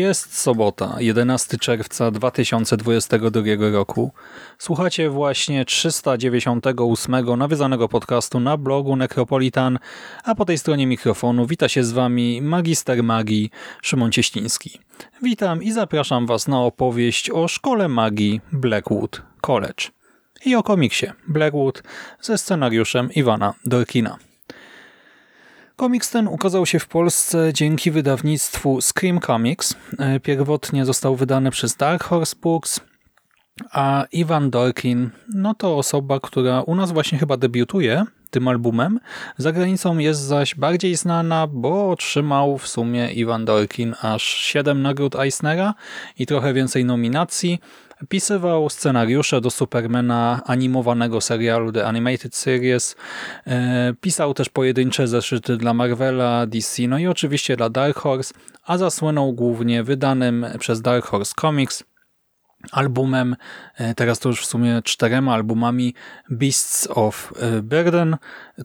Jest sobota, 11 czerwca 2022 roku. Słuchacie właśnie 398 nawiązanego podcastu na blogu Necropolitan, a po tej stronie mikrofonu wita się z Wami magister magii Szymon Cieściński. Witam i zapraszam Was na opowieść o szkole magii Blackwood College i o komiksie Blackwood ze scenariuszem Iwana Dorkina. Komiks ten ukazał się w Polsce dzięki wydawnictwu Scream Comics. E, pierwotnie został wydany przez Dark Horse Books, a Ivan Dorkin no to osoba, która u nas właśnie chyba debiutuje tym albumem. Za granicą jest zaś bardziej znana, bo otrzymał w sumie Ivan Dorkin aż 7 nagród Eisnera i trochę więcej nominacji. Pisywał scenariusze do Supermana animowanego serialu The Animated Series. E, pisał też pojedyncze zeszyty dla Marvela, DC, no i oczywiście dla Dark Horse, a zasłynął głównie wydanym przez Dark Horse Comics albumem, e, teraz to już w sumie czterema albumami Beasts of e, Burden,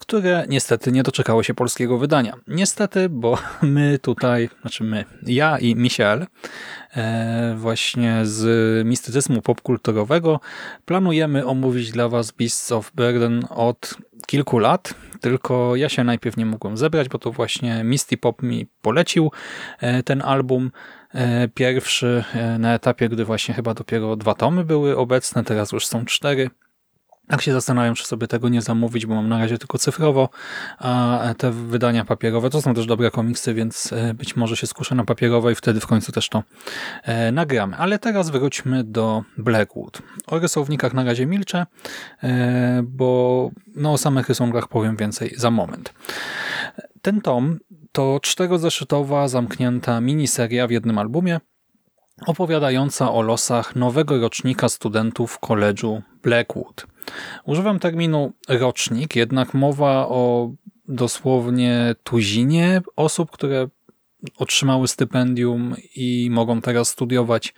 które niestety nie doczekało się polskiego wydania. Niestety, bo my tutaj, znaczy my, ja i Michel, właśnie z mistycyzmu popkulturowego planujemy omówić dla Was Beasts of Burden od kilku lat, tylko ja się najpierw nie mogłem zebrać, bo to właśnie Misty Pop mi polecił ten album, E, pierwszy e, na etapie, gdy właśnie chyba dopiero dwa tomy były obecne, teraz już są cztery. Tak się zastanawiam, czy sobie tego nie zamówić, bo mam na razie tylko cyfrowo, a te wydania papierowe to są też dobre komiksy, więc e, być może się skuszę na papierowe i wtedy w końcu też to nagramy. Ale teraz wróćmy do Blackwood. O rysownikach na razie milczę, bo no, o samych rysunkach powiem więcej za moment. Ten tom to czterozeszytowa, zamknięta miniseria w jednym albumie, opowiadająca o losach nowego rocznika studentów koledżu Blackwood. Używam terminu rocznik, jednak mowa o dosłownie tuzinie osób, które otrzymały stypendium i mogą teraz studiować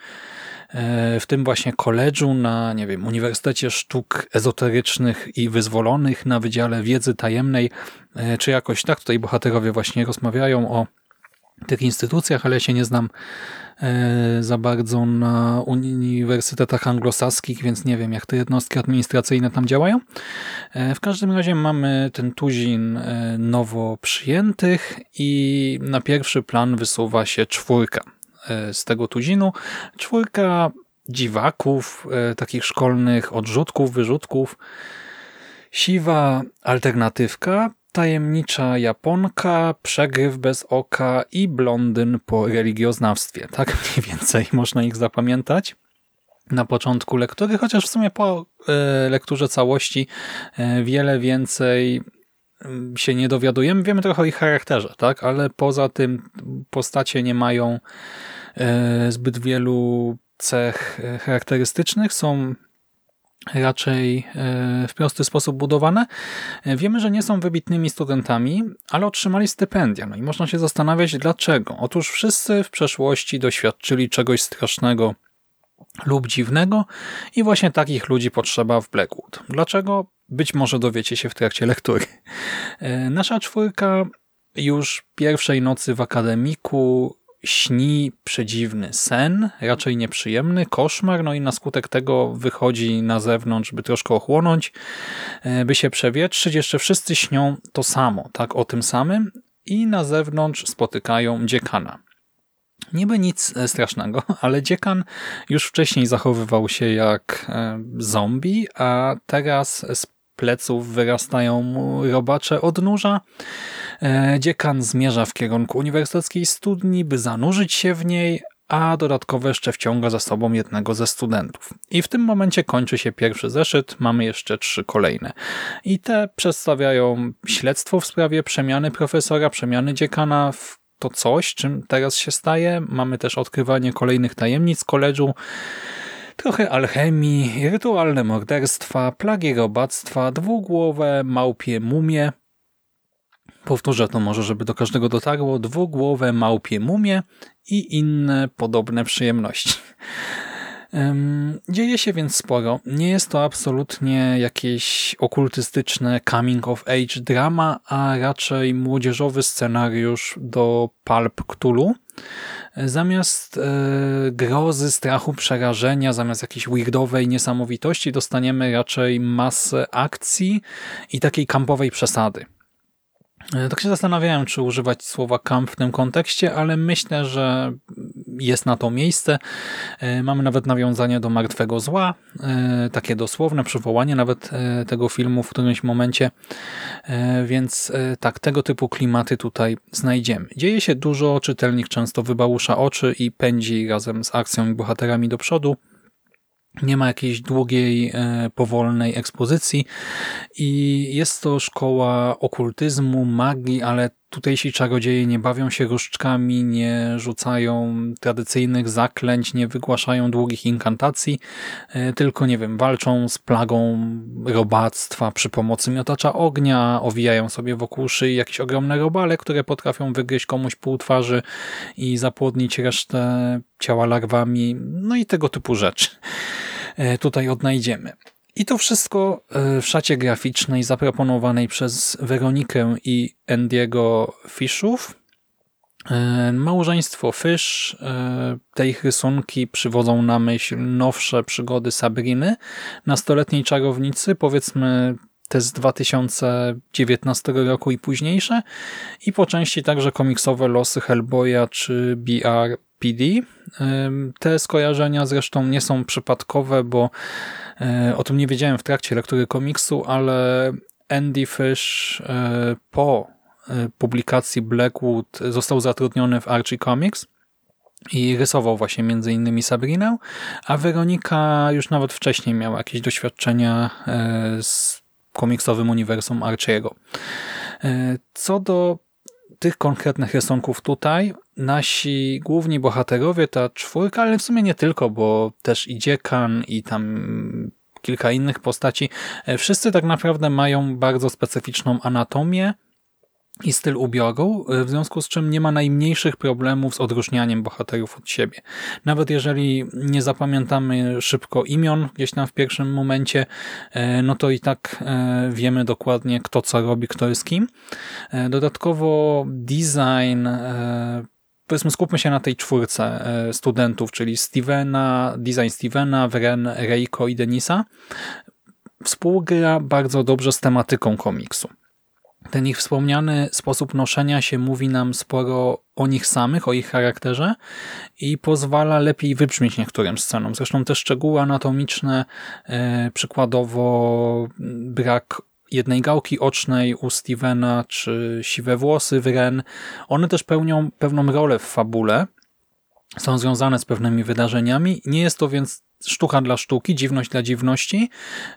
w tym właśnie koledżu na, nie wiem, Uniwersytecie Sztuk Ezoterycznych i Wyzwolonych na Wydziale Wiedzy Tajemnej, e, czy jakoś tak. Tutaj bohaterowie właśnie rozmawiają o tych instytucjach, ale ja się nie znam e, za bardzo na uniwersytetach anglosaskich, więc nie wiem, jak te jednostki administracyjne tam działają. E, w każdym razie mamy ten tuzin nowo przyjętych i na pierwszy plan wysuwa się czwórka E, z tego tuzinu. Czwórka dziwaków, e, takich szkolnych odrzutków, wyrzutków. Siwa alternatywka, tajemnicza Japonka, przegryw bez oka i blondyn po religioznawstwie. Tak mniej więcej można ich zapamiętać na początku lektury, chociaż w sumie po e, lekturze całości wiele więcej się nie dowiadujemy. Wiemy trochę o ich charakterze, tak? ale poza tym postacie nie mają e, zbyt wielu cech e, charakterystycznych, są raczej e, w prosty sposób budowane. Wiemy, że nie są wybitnymi studentami, ale otrzymali stypendia. No i można się zastanawiać dlaczego. Otóż wszyscy w przeszłości doświadczyli czegoś strasznego lub dziwnego i właśnie takich ludzi potrzeba w Blackwood. Dlaczego? Być może dowiecie się w trakcie lektury. E, nasza czwórka już pierwszej nocy w akademiku śni przedziwny sen, raczej nieprzyjemny, koszmar, no i na skutek tego wychodzi na zewnątrz, by troszkę ochłonąć, e, by się przewietrzyć. Jeszcze wszyscy śnią to samo, tak, o tym samym i na zewnątrz spotykają dziekana. Niby nic e, strasznego, ale dziekan już wcześniej zachowywał się jak e, zombie, a teraz pleców wyrastają robacze odnóża. E, dziekan zmierza w kierunku uniwersyteckiej studni, by zanurzyć się w niej, a dodatkowo jeszcze wciąga za sobą jednego ze studentów. I w tym momencie kończy się pierwszy zeszyt, mamy jeszcze trzy kolejne. I te przedstawiają śledztwo w sprawie przemiany profesora, przemiany dziekana w to coś, czym teraz się staje. Mamy też odkrywanie kolejnych tajemnic koledżu, trochę alchemii, rytualne morderstwa, plagi robactwa, dwugłowe małpie mumie, Powtórzę to może, żeby do każdego dotarło. Dwugłowe małpie mumie i inne podobne przyjemności. Dzieje się więc sporo. Nie jest to absolutnie jakieś okultystyczne coming of age drama, a raczej młodzieżowy scenariusz do Pulp Cthulhu. Zamiast e, grozy, strachu, przerażenia, zamiast jakiejś weirdowej niesamowitości dostaniemy raczej masę akcji i takiej kampowej przesady. E, tak się zastanawiałem, czy używać słowa camp w tym kontekście, ale myślę, że jest na to miejsce. E, mamy nawet nawiązanie do Martwego Zła, e, takie dosłowne przywołanie nawet tego filmu w którymś momencie, więc tak, tego typu klimaty tutaj znajdziemy. Dzieje się dużo, czytelnik często wybałusza oczy i pędzi razem z akcją i bohaterami do przodu. Nie ma jakiejś długiej, e, powolnej ekspozycji i jest to szkoła okultyzmu, magii, ale tutejsi czarodzieje nie bawią się różdżkami, nie rzucają tradycyjnych zaklęć, nie wygłaszają długich inkantacji, e, tylko, nie wiem, walczą z plagą robactwa przy pomocy miotacza ognia, owijają sobie wokół szyi jakieś ogromne robale, które potrafią wygryźć komuś pół twarzy i zapłodnić resztę ciała larwami, no i tego typu rzeczy. E, tutaj odnajdziemy. I to wszystko e, w szacie graficznej zaproponowanej przez Weronikę i Andiego Fishów. E, małżeństwo Fish, te ich rysunki przywodzą na myśl nowsze przygody Sabriny, nastoletniej czarownicy, powiedzmy te z 2019 roku i późniejsze i po części także komiksowe losy Hellboya czy BR PD. Te skojarzenia zresztą nie są przypadkowe, bo e, o tym nie wiedziałem w trakcie lektury komiksu, ale Andy Fish e, po e, publikacji Blackwood został zatrudniony w Archie Comics i rysował właśnie między innymi Sabrinę, a Weronika już nawet wcześniej miała jakieś doświadczenia z komiksowym uniwersum Archiego. Co do tych konkretnych rysunków tutaj nasi główni bohaterowie, ta czwórka, ale w sumie nie tylko, bo też i Dziekan i tam kilka innych postaci, e, wszyscy tak naprawdę mają bardzo specyficzną anatomię, i styl ubioru, e, w związku z czym nie ma najmniejszych problemów z odróżnianiem bohaterów od siebie. Nawet jeżeli nie zapamiętamy szybko imion gdzieś tam w pierwszym momencie, e, no to i tak wiemy dokładnie kto co robi, kto jest kim. Dodatkowo design powiedzmy skupmy się na tej czwórce studentów, czyli Stevena, design Stevena, Wren, Reiko i Denisa. Współgra bardzo dobrze z tematyką komiksu. Ten ich wspomniany sposób noszenia się mówi nam sporo o nich samych, o ich charakterze i pozwala lepiej wybrzmieć niektórym scenom. Zresztą te szczegóły anatomiczne, e, przykładowo brak jednej gałki ocznej u Stevena, czy siwe włosy w Ren, one też pełnią pewną rolę w fabule, są związane z pewnymi wydarzeniami. Nie jest to więc sztuka dla sztuki, dziwność dla dziwności,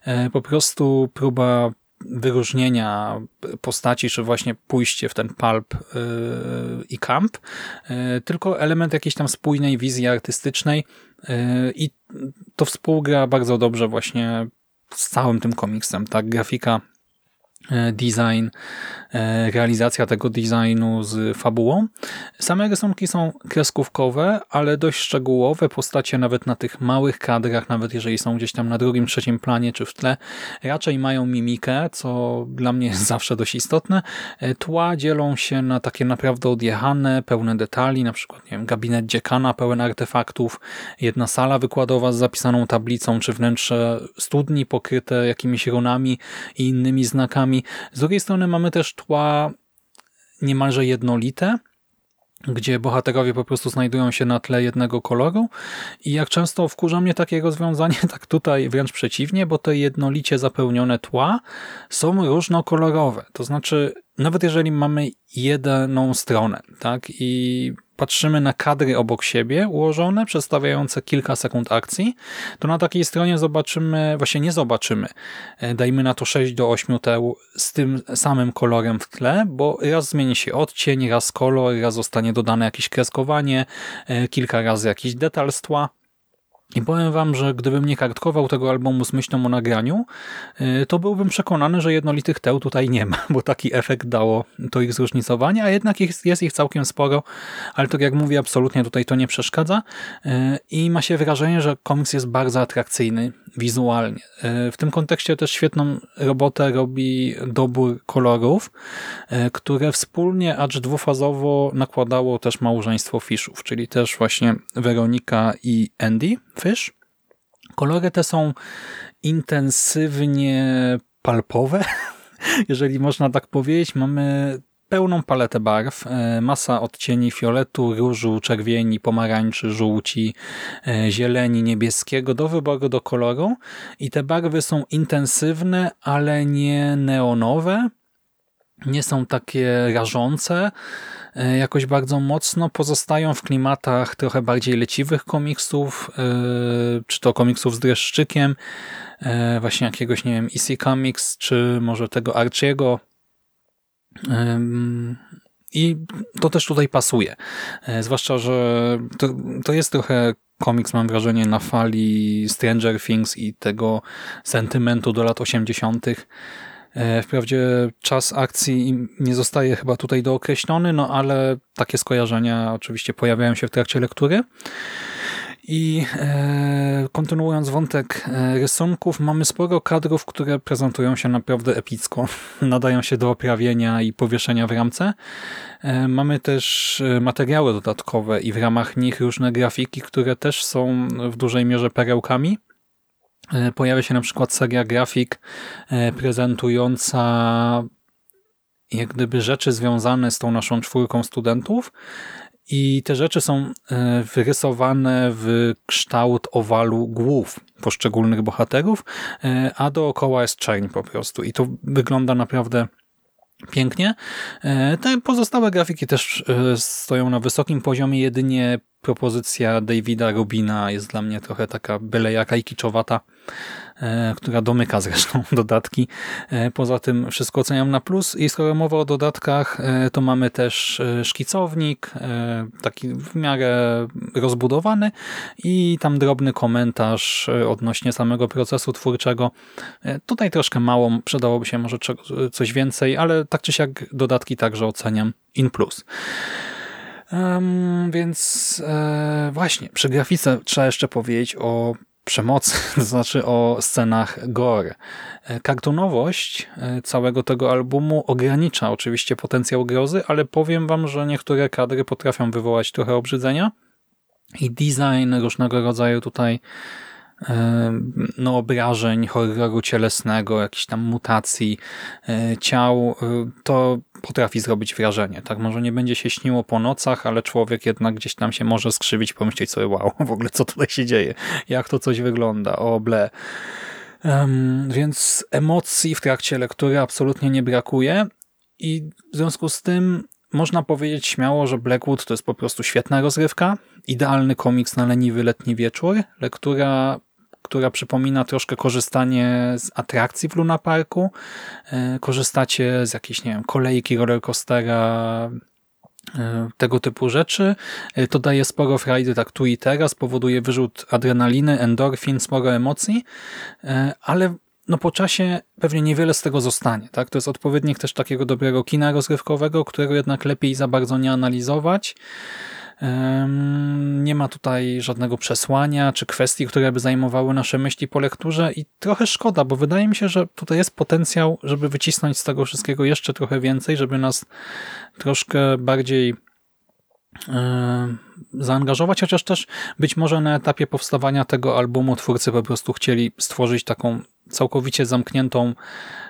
e, po prostu próba wyróżnienia postaci, czy właśnie pójście w ten pulp yy, i camp, yy, tylko element jakiejś tam spójnej wizji artystycznej i to współgra bardzo dobrze właśnie z całym tym komiksem. Tak, grafika E, design, e, realizacja tego designu z fabułą. Same rysunki są kreskówkowe, ale dość szczegółowe. Postacie nawet na tych małych kadrach, nawet jeżeli są gdzieś tam na drugim, trzecim planie czy w tle, raczej mają mimikę, co dla mnie jest zawsze dość istotne. E, tła dzielą się na takie naprawdę odjechane, pełne detali, na przykład nie wiem, gabinet dziekana pełen artefaktów, jedna sala wykładowa z zapisaną tablicą, czy wnętrze studni pokryte jakimiś runami i innymi znakami z drugiej strony mamy też tła niemalże jednolite, gdzie bohaterowie po prostu znajdują się na tle jednego koloru i jak często wkurza mnie takie rozwiązanie, tak tutaj wręcz przeciwnie, bo te jednolicie zapełnione tła są różnokolorowe. To znaczy, nawet jeżeli mamy jedną stronę, tak, i patrzymy na kadry obok siebie ułożone, przedstawiające kilka sekund akcji, to na takiej stronie zobaczymy, właśnie nie zobaczymy, e, dajmy na to 6 do 8 teł z tym samym kolorem w tle, bo raz zmieni się odcień, raz kolor, raz zostanie dodane jakieś kreskowanie, e, kilka razy jakiś detal z tła. I powiem wam, że gdybym nie kartkował tego albumu z myślą o nagraniu, y, to byłbym przekonany, że jednolitych teł tutaj nie ma, bo taki efekt dało to ich zróżnicowanie, a jednak jest, jest ich całkiem sporo, ale tak jak mówię, absolutnie tutaj to nie przeszkadza. Y, i ma się wrażenie, że komiks jest bardzo atrakcyjny wizualnie. Y, w tym kontekście też świetną robotę robi dobór kolorów, które wspólnie, acz dwufazowo nakładało też małżeństwo Fishów, czyli też właśnie Weronika i Andy Kolory te są intensywnie palpowe, jeżeli można tak powiedzieć. Mamy pełną paletę barw, e, masa odcieni fioletu, różu, czerwieni, pomarańczy, żółci, e, zieleni, niebieskiego do wyboru do koloru. I te barwy są intensywne, ale nie neonowe, nie są takie rażące, E, jakoś bardzo mocno pozostają w klimatach trochę bardziej leciwych komiksów, e, czy to komiksów z dreszczykiem, e, właśnie jakiegoś, nie wiem, EC Comics, czy może tego Archiego. I to też tutaj pasuje. Zwłaszcza, że to, to jest trochę komiks, mam wrażenie, na fali Stranger Things i tego sentymentu do lat 80., E, wprawdzie czas akcji nie zostaje chyba tutaj dookreślony, no ale takie skojarzenia oczywiście pojawiają się w trakcie lektury. I e, kontynuując wątek e, rysunków, mamy sporo kadrów, które prezentują się naprawdę epicko. Nadają się do oprawienia i powieszenia w ramce. E, mamy też e, materiały dodatkowe i w ramach nich różne grafiki, które też są w dużej mierze perełkami. E, pojawia się na przykład seria grafik e, prezentująca jak gdyby rzeczy związane z tą naszą czwórką studentów. I te rzeczy są e, wyrysowane w kształt owalu głów poszczególnych bohaterów, a dookoła jest czerń po prostu. I to wygląda naprawdę pięknie. Te pozostałe grafiki też stoją na wysokim poziomie, jedynie propozycja Davida Rubina jest dla mnie trochę taka byle jaka i kiczowata, która domyka zresztą dodatki. E, poza tym wszystko oceniam na plus i skoro mowa o dodatkach, e, to mamy też szkicownik, taki w miarę rozbudowany i tam drobny komentarz odnośnie samego procesu twórczego. Tutaj troszkę mało, przydałoby się może coś więcej, ale tak czy siak dodatki także oceniam in plus. Um, więc e, właśnie, przy grafice trzeba jeszcze powiedzieć o przemocy, to znaczy o scenach gore. E, kartonowość e, całego tego albumu ogranicza oczywiście potencjał grozy, ale powiem wam, że niektóre kadry potrafią wywołać trochę obrzydzenia i design różnego rodzaju tutaj no, obrażeń, horroru cielesnego, jakichś tam mutacji e, ciał, e, to potrafi zrobić wrażenie. Tak, może nie będzie się śniło po nocach, ale człowiek jednak gdzieś tam się może skrzywić, pomyśleć sobie, wow, w ogóle co tutaj się dzieje, jak to coś wygląda, o ble. Um, więc emocji w trakcie lektury absolutnie nie brakuje i w związku z tym można powiedzieć śmiało, że Blackwood to jest po prostu świetna rozrywka, idealny komiks na leniwy letni wieczór, lektura która przypomina troszkę korzystanie z atrakcji w Luna Parku. E, korzystacie z jakiejś, nie wiem, kolejki, rollercoastera, e, tego typu rzeczy. E, to daje sporo frajdy tak tu i teraz, powoduje wyrzut adrenaliny, endorfin, sporo emocji, ale no po czasie pewnie niewiele z tego zostanie. Tak? To jest odpowiednik też takiego dobrego kina rozrywkowego, którego jednak lepiej za bardzo nie analizować. Nie ma tutaj żadnego przesłania czy kwestii, które by zajmowały nasze myśli po lekturze i trochę szkoda, bo wydaje mi się, że tutaj jest potencjał, żeby wycisnąć z tego wszystkiego jeszcze trochę więcej, żeby nas troszkę bardziej zaangażować, chociaż też być może na etapie powstawania tego albumu twórcy po prostu chcieli stworzyć taką całkowicie zamkniętą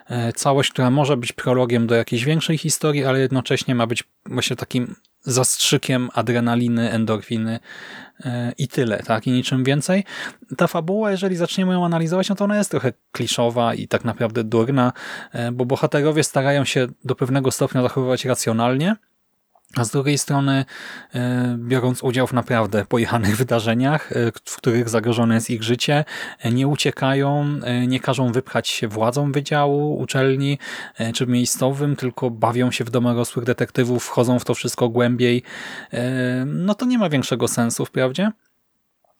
e, całość, która może być prologiem do jakiejś większej historii, ale jednocześnie ma być właśnie takim zastrzykiem adrenaliny, endorfiny e, i tyle, tak? I niczym więcej. Ta fabuła, jeżeli zaczniemy ją analizować, no to ona jest trochę kliszowa i tak naprawdę durna, e, bo bohaterowie starają się do pewnego stopnia zachowywać racjonalnie, a z drugiej strony, e, biorąc udział w naprawdę pojechanych wydarzeniach, e, w których zagrożone jest ich życie, e, nie uciekają, nie każą wypchać się władzom wydziału, uczelni czy miejscowym, tylko bawią się w domorosłych detektywów, wchodzą w to wszystko głębiej, no to nie ma większego sensu wprawdzie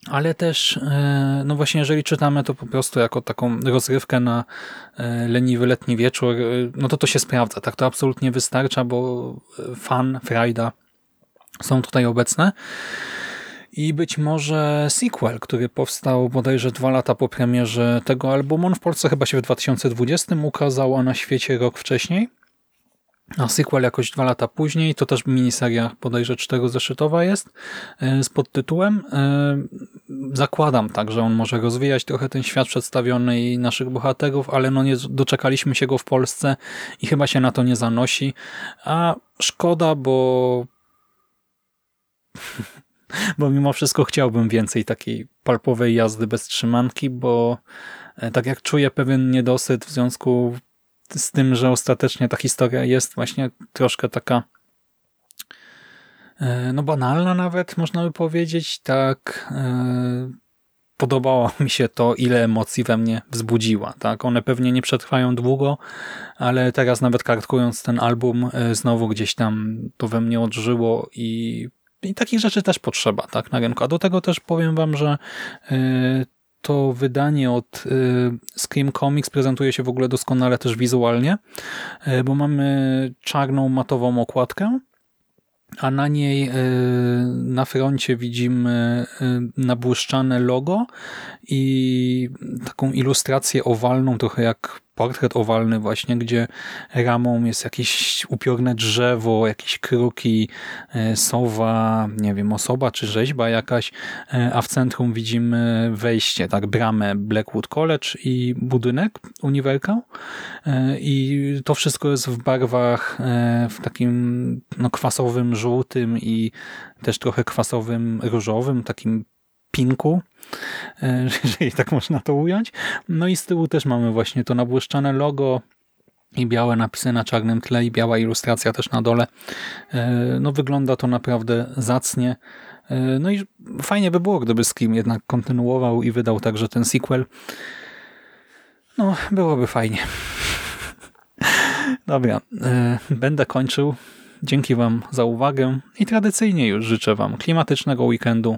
ale też, e, no właśnie, jeżeli czytamy to po prostu jako taką rozrywkę na e, leniwy letni wieczór, e, no to to się sprawdza. Tak to absolutnie wystarcza, bo fan, frajda są tutaj obecne. I być może sequel, który powstał bodajże dwa lata po premierze tego albumu. On w Polsce chyba się w 2020 ukazał, a na świecie rok wcześniej. A sequel jakoś dwa lata później, to też miniseria bodajże czterozeszytowa jest e, z podtytułem. E, zakładam tak, że on może rozwijać trochę ten świat przedstawiony i naszych bohaterów, ale no nie doczekaliśmy się go w Polsce i chyba się na to nie zanosi. A szkoda, bo bo mimo wszystko chciałbym więcej takiej palpowej jazdy bez trzymanki, bo e, tak jak czuję pewien niedosyt w związku z tym, że ostatecznie ta historia jest właśnie troszkę taka e, no banalna nawet, można by powiedzieć, tak e, podobało mi się to, ile emocji we mnie wzbudziła. Tak? One pewnie nie przetrwają długo, ale teraz nawet kartkując ten album, e, znowu gdzieś tam to we mnie odżyło i, i takich rzeczy też potrzeba tak, na rynku. A do tego też powiem wam, że to wydanie od y, Scream Comics prezentuje się w ogóle doskonale też wizualnie, y, bo mamy czarną matową okładkę, a na niej y, na froncie widzimy nabłyszczane logo i taką ilustrację owalną, trochę jak portret owalny właśnie, gdzie ramą jest jakieś upiorne drzewo, jakieś kruki, e, sowa, nie wiem, osoba czy rzeźba jakaś, e, a w centrum widzimy wejście, tak, bramę Blackwood College i budynek Uniwerkał e, i to wszystko jest w barwach w takim no, kwasowym żółtym i też trochę kwasowym różowym, takim pinku, jeżeli tak można to ująć. No i z tyłu też mamy właśnie to nabłyszczane logo i białe napisy na czarnym tle i biała ilustracja też na dole. E, no wygląda to naprawdę zacnie. E, no i fajnie by było, gdyby Scream jednak kontynuował i wydał także ten sequel. No, byłoby fajnie. Dobra, będę kończył. Dzięki Wam za uwagę i tradycyjnie już życzę Wam klimatycznego weekendu,